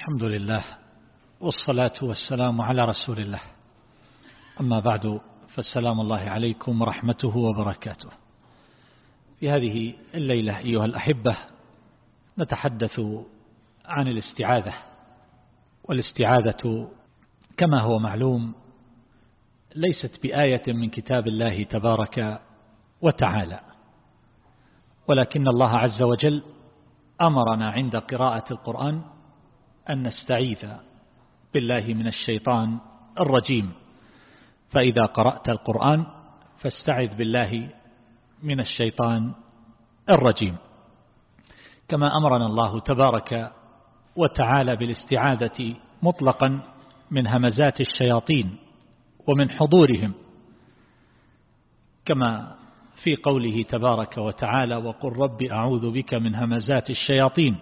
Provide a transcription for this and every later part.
الحمد لله والصلاة والسلام على رسول الله. أما بعد فالسلام الله عليكم ورحمته وبركاته. في هذه الليلة أيها الأحبة نتحدث عن الاستعاذة. والاستعاذة كما هو معلوم ليست بآية من كتاب الله تبارك وتعالى. ولكن الله عز وجل أمرنا عند قراءة القرآن أن نستعيذ بالله من الشيطان الرجيم. فإذا قرأت القرآن فاستعذ بالله من الشيطان الرجيم. كما أمرنا الله تبارك وتعالى بالاستعاذة مطلقا من همزات الشياطين ومن حضورهم. كما في قوله تبارك وتعالى وقل رب أعوذ بك من همزات الشياطين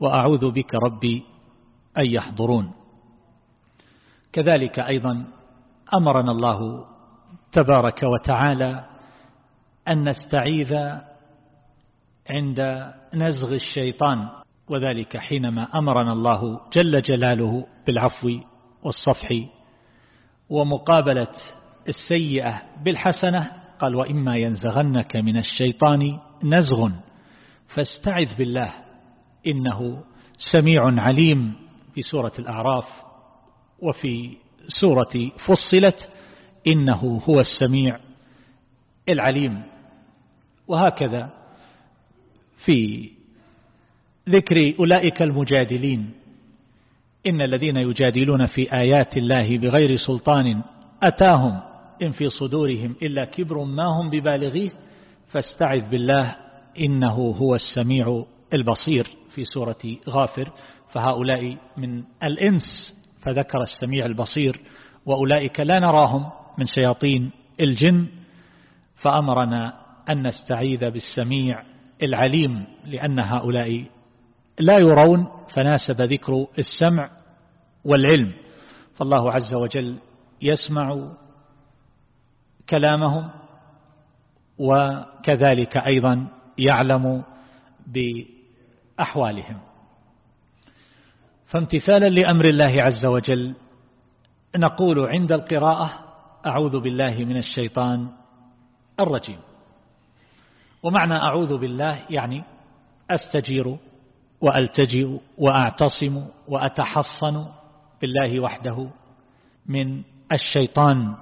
وأعوذ بك ربي أن يحضرون. كذلك أيضا أمرنا الله تبارك وتعالى أن نستعيذ عند نزغ الشيطان وذلك حينما أمرنا الله جل جلاله بالعفو والصفح ومقابلة السيئة بالحسنة قال وإما ينزغنك من الشيطان نزغ فاستعذ بالله إنه سميع عليم. في سورة الأعراف وفي سورة فصلت إنه هو السميع العليم. وهكذا في ذكر أولئك المجادلين. إن الذين يجادلون في آيات الله بغير سلطان أتاهم إن في صدورهم إلا كبر ما هم ببالغيه. فاستعذ بالله إنه هو السميع البصير. في سورة غافر فهؤلاء من الإنس فذكر السميع البصير وأولئك لا نراهم من شياطين الجن فأمرنا أن نستعيذ بالسميع العليم لأن هؤلاء لا يرون فناسب ذكر السمع والعلم. فالله عز وجل يسمع كلامهم وكذلك أيضا يعلم بأحوالهم. فامتثالا لأمر الله عز وجل. نقول عند القراءة أعوذ بالله من الشيطان الرجيم. ومعنى أعوذ بالله يعني أستجير وألتجئ وأعتصم وأتحصن بالله وحده من الشيطان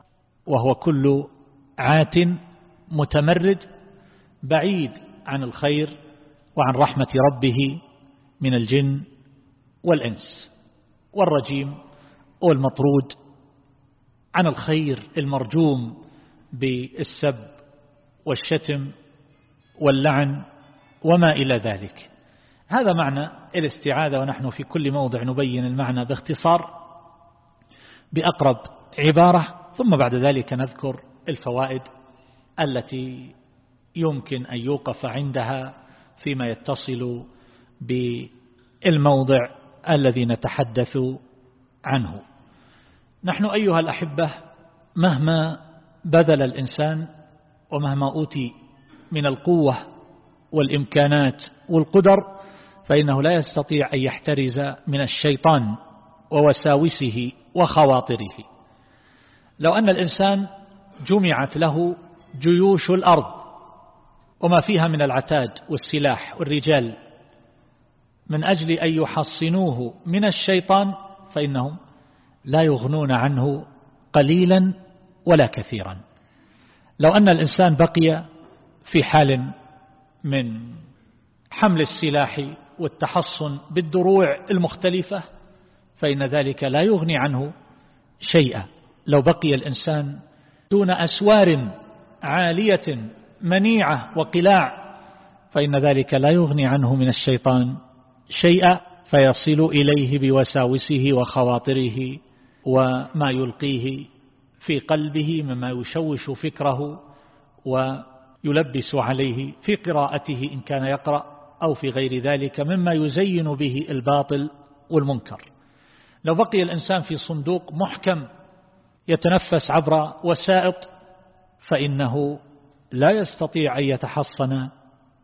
وهو كل عات متمرد بعيد عن الخير وعن رحمة ربه من الجن والإنس والرجيم والمطرود عن الخير المرجوم بالسب والشتم واللعن وما إلى ذلك. هذا معنى الاستعاذة ونحن في كل موضع نبين المعنى باختصار بأقرب عبارة ثم بعد ذلك نذكر الفوائد التي يمكن أن يوقف عندها فيما يتصل بالموضع الذي نتحدث عنه. نحن أيها الأحبة مهما بذل الإنسان ومهما أوتي من القوة والإمكانات والقدر فإنه لا يستطيع أن يحترز من الشيطان ووساوسه وخواطره. لو أن الإنسان جمعت له جيوش الأرض وما فيها من العتاد والسلاح والرجال من أجل أن يحصنوه من الشيطان فإنهم لا يغنون عنه قليلا ولا كثيرا. لو أن الإنسان بقي في حال من حمل السلاح والتحصن بالدروع المختلفة فإن ذلك لا يغني عنه شيئا. لو بقي الإنسان دون أسوار عالية منيعة وقلاع فإن ذلك لا يغني عنه من الشيطان شيئا فيصل إليه بوساوسه وخواطره وما يلقيه في قلبه مما يشوش فكره ويلبس عليه في قراءته إن كان يقرأ أو في غير ذلك مما يزين به الباطل والمنكر. لو بقي الإنسان في صندوق محكم يتنفس عبر وسائط فإنه لا يستطيع أن يتحصن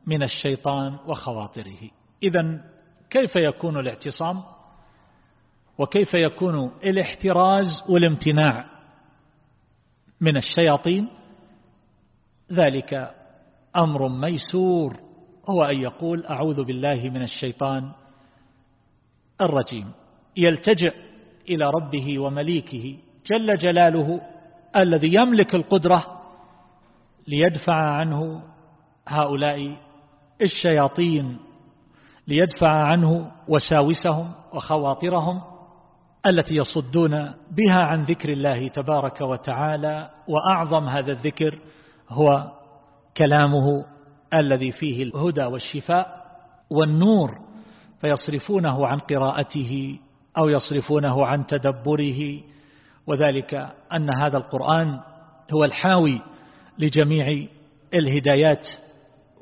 من الشيطان وخواطره. إذا كيف يكون الاعتصام؟ وكيف يكون الاحتراز والامتناع من الشياطين؟ ذلك أمر ميسور هو أن يقول أعوذ بالله من الشيطان الرجيم. يلتجئ إلى ربه ومليكه جل جلاله الذي يملك القدرة ليدفع عنه هؤلاء الشياطين ليدفع عنه وساوسهم وخواطرهم التي يصدون بها عن ذكر الله تبارك وتعالى وأعظم هذا الذكر هو كلامه الذي فيه الهدى والشفاء والنور فيصرفونه عن قراءته أو يصرفونه عن تدبره وذلك أن هذا القرآن هو الحاوي لجميع الهدايات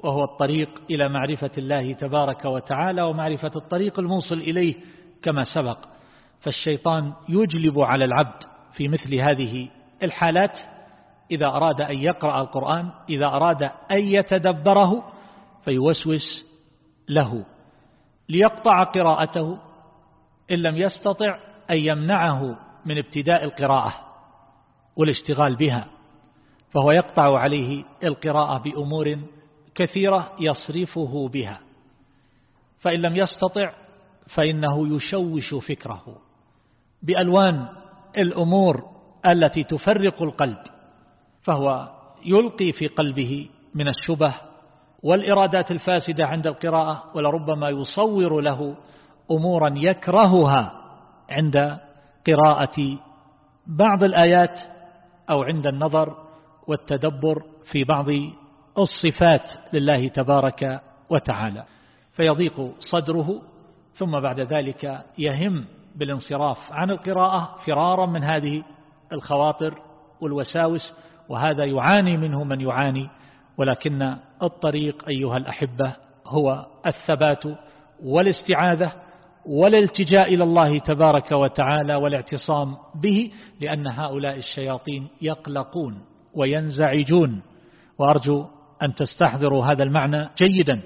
وهو الطريق إلى معرفة الله تبارك وتعالى ومعرفة الطريق الموصل إليه كما سبق. فالشيطان يجلب على العبد في مثل هذه الحالات إذا أراد أن يقرأ القرآن إذا أراد أن يتدبره فيوسوس له. ليقطع قراءته إن لم يستطع أن يمنعه من ابتداء القراءة والاشتغال بها فهو يقطع عليه القراءة بأمور كثيرة يصرفه بها. فإن لم يستطع فإنه يشوش فكره بألوان الأمور التي تفرق القلب فهو يلقي في قلبه من الشبه والإرادات الفاسدة عند القراءة ولربما يصور له أمورا يكرهها عند قراءة بعض الآيات أو عند النظر والتدبر في بعض الصفات لله تبارك وتعالى فيضيق صدره ثم بعد ذلك يهم بالانصراف عن القراءة فرارا من هذه الخواطر والوساوس وهذا يعاني منه من يعاني ولكن الطريق أيها الأحبة هو الثبات والاستعاذة والالتجاء إلى الله تبارك وتعالى والاعتصام به لأن هؤلاء الشياطين يقلقون وينزعجون. وأرجو أن تستحضروا هذا المعنى جيدا.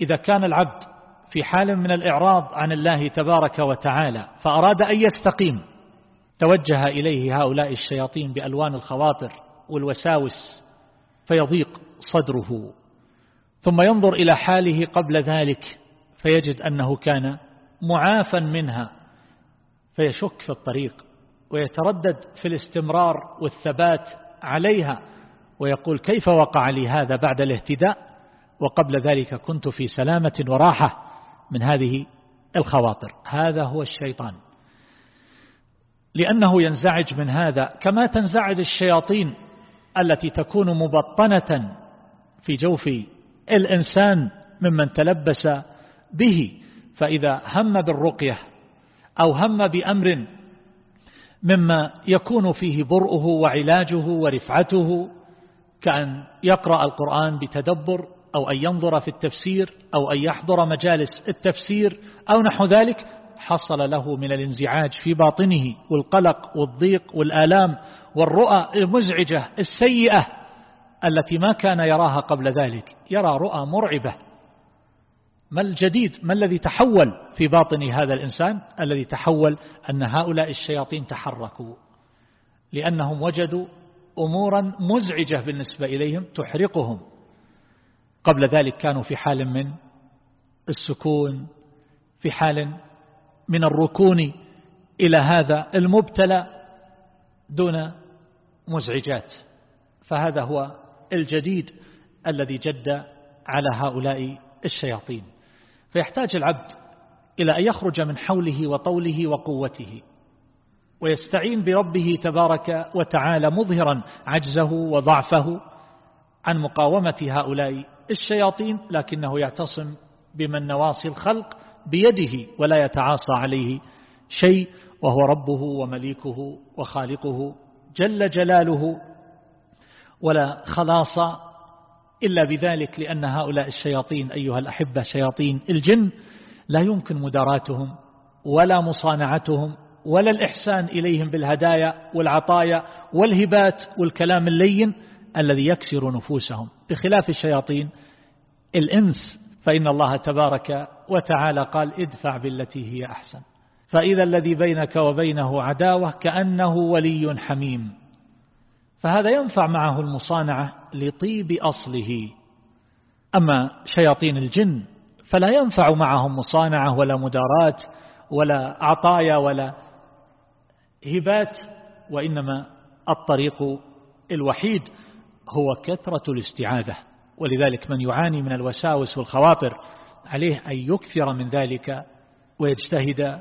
إذا كان العبد في حال من الإعراض عن الله تبارك وتعالى فأراد أن يستقيم توجه إليه هؤلاء الشياطين بألوان الخواطر والوساوس فيضيق صدره. ثم ينظر إلى حاله قبل ذلك فيجد أنه كان معافا منها فيشك في الطريق ويتردد في الاستمرار والثبات عليها. ويقول كيف وقع لي هذا بعد الاهتداء وقبل ذلك كنت في سلامة وراحة من هذه الخواطر. هذا هو الشيطان. لأنه ينزعج من هذا كما تنزعج الشياطين التي تكون مبطنة في جوف الإنسان ممن تلبس به. فإذا هم بالرقية أو هم بأمر مما يكون فيه برؤه وعلاجه ورفعته كأن يقرأ القرآن بتدبر أو أن ينظر في التفسير أو أن يحضر مجالس التفسير أو نحو ذلك حصل له من الانزعاج في باطنه والقلق والضيق والآلام والرؤى المزعجة السيئة التي ما كان يراها قبل ذلك. يرى رؤى مرعبة. ما الجديد؟ ما الذي تحول في باطن هذا الإنسان؟ الذي تحول أن هؤلاء الشياطين تحركوا. لأنهم وجدوا أمورا مزعجة بالنسبة إليهم تحرقهم. قبل ذلك كانوا في حال من السكون في حال من الركون إلى هذا المبتلى دون مزعجات. فهذا هو الجديد الذي جد على هؤلاء الشياطين. فيحتاج العبد إلى أن يخرج من حوله وطوله وقوته. ويستعين بربه تبارك وتعالى مظهرا عجزه وضعفه عن مقاومة هؤلاء الشياطين لكنه يعتصم بمن نواصي الخلق بيده ولا يتعاصى عليه شيء وهو ربه ومليكه وخالقه جل جلاله. ولا خلاص إلا بذلك لأن هؤلاء الشياطين أيها الأحبة شياطين الجن لا يمكن مداراتهم ولا مصانعتهم ولا الإحسان إليهم بالهدايا والعطايا والهبات والكلام اللين الذي يكسر نفوسهم. بخلاف الشياطين الإنس فإن الله تبارك وتعالى قال ادفع بالتي هي أحسن. فإذا الذي بينك وبينه عداوة كأنه ولي حميم. فهذا ينفع معه المصانعة لطيب أصله. أما شياطين الجن فلا ينفع معهم مصانعة ولا مدارات ولا عطايا ولا هبات وإنما الطريق الوحيد هو كثرة الاستعاذة. ولذلك من يعاني من الوساوس والخواطر عليه أن يكثر من ذلك ويجتهد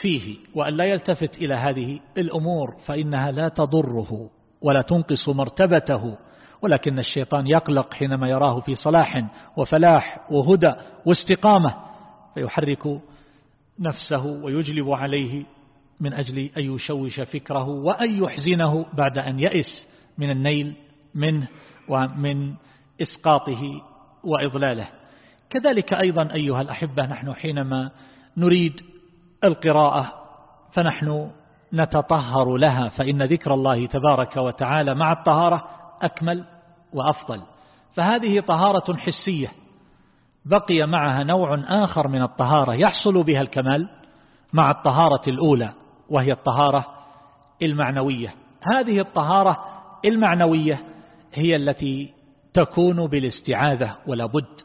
فيه. وأن لا يلتفت إلى هذه الأمور فإنها لا تضره ولا تنقص مرتبته. ولكن الشيطان يقلق حينما يراه في صلاح وفلاح وهدى واستقامة فيحرك نفسه ويجلب عليه من أجل أن يشوش فكره وأن يحزنه بعد أن يئس من النيل منه ومن إسقاطه وإضلاله. كذلك أيضا أيها الأحبة نحن حينما نريد القراءة فنحن نتطهر لها فإن ذكر الله تبارك وتعالى مع الطهارة أكمل وأفضل. فهذه طهارة حسية بقي معها نوع آخر من الطهارة يحصل بها الكمال مع الطهارة الأولى. وهي الطهارة المعنوية. هذه الطهارة المعنوية هي التي تكون بالاستعاذة ولا بد.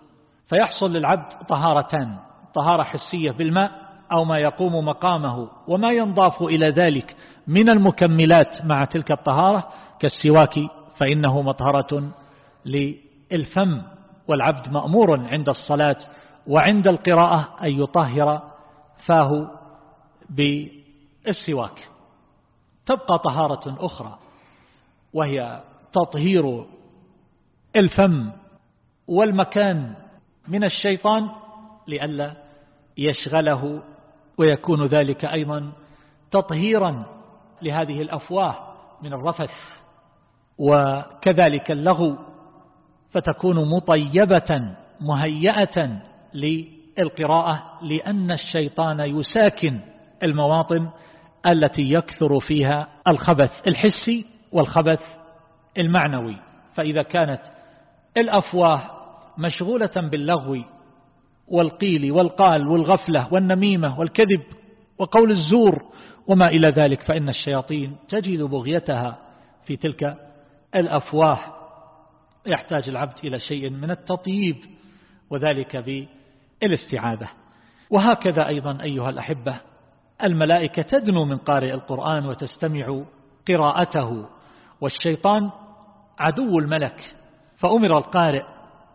فيحصل للعبد طهارتان طهارة حسية بالماء أو ما يقوم مقامه وما ينضاف إلى ذلك من المكملات مع تلك الطهارة كالسواك فإنه مطهرة للفم. والعبد مأمور عند الصلاة وعند القراءة أن يطهر فاه تبقى طهارة أخرى وهي تطهير الفم والمكان من الشيطان لئلا يشغله ويكون ذلك أيضا تطهيرا لهذه الأفواه من الرفث. وكذلك اللغو فتكون مطيبة مهيئة للقراءة لأن الشيطان يساكن المواطن التي يكثر فيها الخبث الحسي والخبث المعنوي. فإذا كانت الأفواه مشغولة باللغو والقيل والقال والغفلة والنميمة والكذب وقول الزور وما إلى ذلك فإن الشياطين تجد بغيتها في تلك الأفواه. يحتاج العبد إلى شيء من التطييب وذلك بالاستعاذة. وهكذا أيضا أيها الأحبة الملائكة تدنو من قارئ القرآن وتستمع قراءته والشيطان عدو الملك فأمر القارئ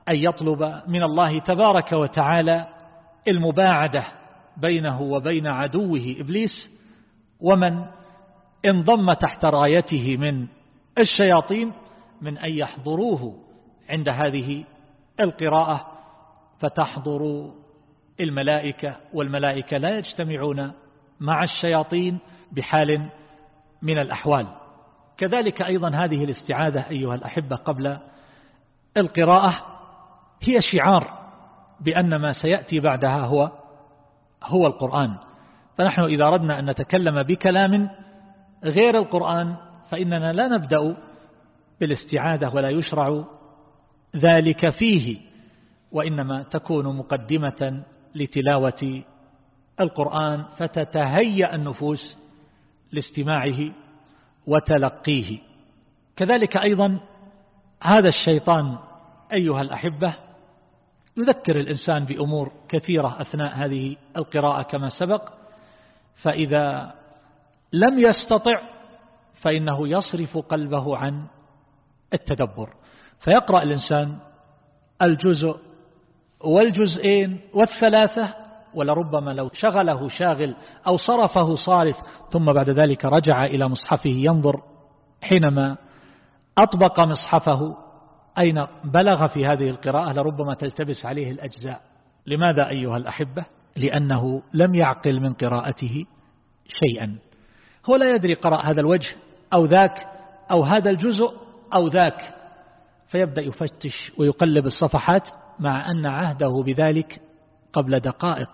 أن يطلب من الله تبارك وتعالى المباعدة بينه وبين عدوه إبليس ومن انضم تحت رايته من الشياطين من أن يحضروه عند هذه القراءة فتحضر الملائكة والملائكة لا يجتمعون مع الشياطين بحال من الأحوال. كذلك أيضا هذه الاستعاذة أيها الأحبة قبل القراءة هي شعار بأن ما سيأتي بعدها هو هو القرآن. فنحن إذا أردنا أن نتكلم بكلام غير القرآن فإننا لا نبدأ بالاستعاذة ولا يشرع ذلك فيه وإنما تكون مقدمة لتلاوة القرآن فتتهيأ النفوس لاستماعه وتلقيه. كذلك أيضا هذا الشيطان أيها الأحبة يذكر الإنسان بأمور كثيرة أثناء هذه القراءة كما سبق فإذا لم يستطع فإنه يصرف قلبه عن التدبر. فيقرأ الإنسان الجزء والجزئين والثلاثة ولربما لو شغله شاغل أو صرفه صارف ثم بعد ذلك رجع إلى مصحفه ينظر حينما أطبق مصحفه أين بلغ في هذه القراءة لربما تلتبس عليه الأجزاء. لماذا أيها الأحبة؟ لأنه لم يعقل من قراءته شيئا. هو لا يدري قرأ هذا الوجه أو ذاك أو هذا الجزء أو ذاك فيبدأ يفتش ويقلب الصفحات مع أن عهده بذلك قبل دقائق.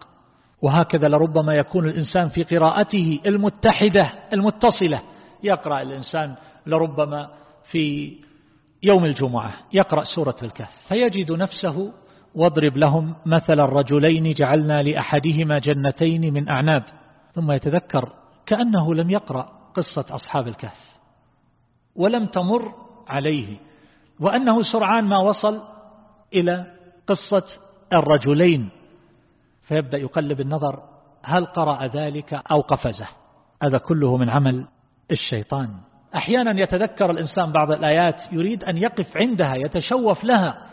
وهكذا لربما يكون الإنسان في قراءته المتحدة المتصلة. يقرأ الإنسان لربما في يوم الجمعة. يقرأ سورة الكهف. فيجد نفسه واضرب لهم مثل الرجلين جعلنا لأحدهما جنتين من أعناب. ثم يتذكر كأنه لم يقرأ قصة أصحاب الكهف. ولم تمر عليه. وأنه سرعان ما وصل إلى قصة الرجلين. فيبدأ يقلب النظر هل قرأ ذلك أو قفزه. هذا كله من عمل الشيطان. أحيانا يتذكر الإنسان بعض الآيات يريد أن يقف عندها يتشوف لها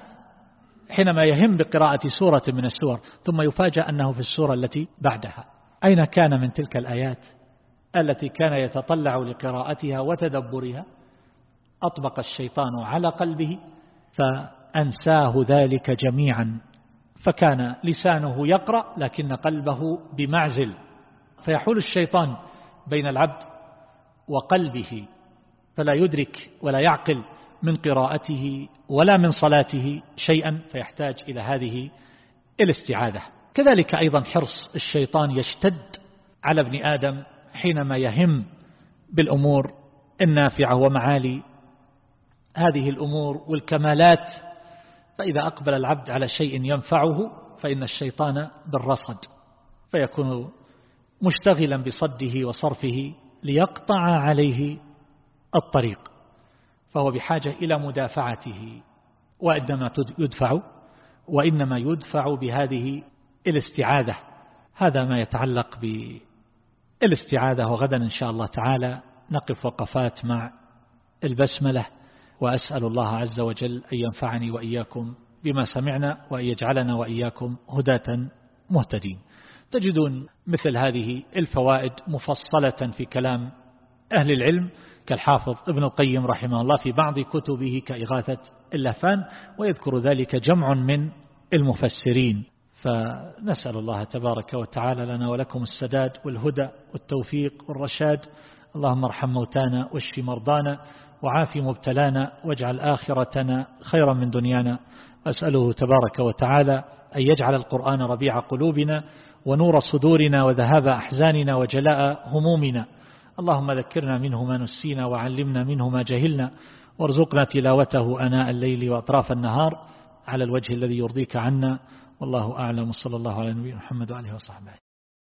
حينما يهم بقراءة سورة من السور ثم يفاجأ أنه في السورة التي بعدها. أين كان من تلك الآيات التي كان يتطلع لقراءتها وتدبرها؟ أطبق الشيطان على قلبه فأنساه ذلك جميعا. فكان لسانه يقرأ لكن قلبه بمعزل. فيحول الشيطان بين العبد وقلبه فلا يدرك ولا يعقل من قراءته ولا من صلاته شيئا فيحتاج إلى هذه الاستعاذة. كذلك أيضا حرص الشيطان يشتد على ابن آدم حينما يهم بالأمور النافعة ومعالي هذه الأمور والكمالات فإذا أقبل العبد على شيء ينفعه فإن الشيطان بالرصد فيكون مشتغلا بصده وصرفه ليقطع عليه الطريق فهو بحاجة إلى مدافعته. وإنما يدفع وإنما يدفع بهذه الاستعاذة. هذا ما يتعلق بالاستعاذة وغدا إن شاء الله تعالى نقف وقفات مع البسملة. وأسأل الله عز وجل أن ينفعني وإياكم بما سمعنا وأن يجعلنا وإياكم هداة مهتدين. تجدون مثل هذه الفوائد مفصلة في كلام أهل العلم كالحافظ ابن القيم رحمه الله في بعض كتبه كإغاثة اللهفان ويذكر ذلك جمع من المفسرين. فنسأل الله تبارك وتعالى لنا ولكم السداد والهدى والتوفيق والرشاد. اللهم ارحم موتانا واشف مرضانا. وعاف مبتلانا واجعل آخرتنا خيرا من دنيانا. أسأله تبارك وتعالى أن يجعل القرآن ربيع قلوبنا ونور صدورنا وذهاب أحزاننا وجلاء همومنا. اللهم ذكرنا منه ما نسينا وعلمنا منه ما جهلنا. وارزقنا تلاوته أناء الليل وأطراف النهار على الوجه الذي يرضيك عنا. والله أعلم. صلى الله على نبينا محمد وعليه وصحبه.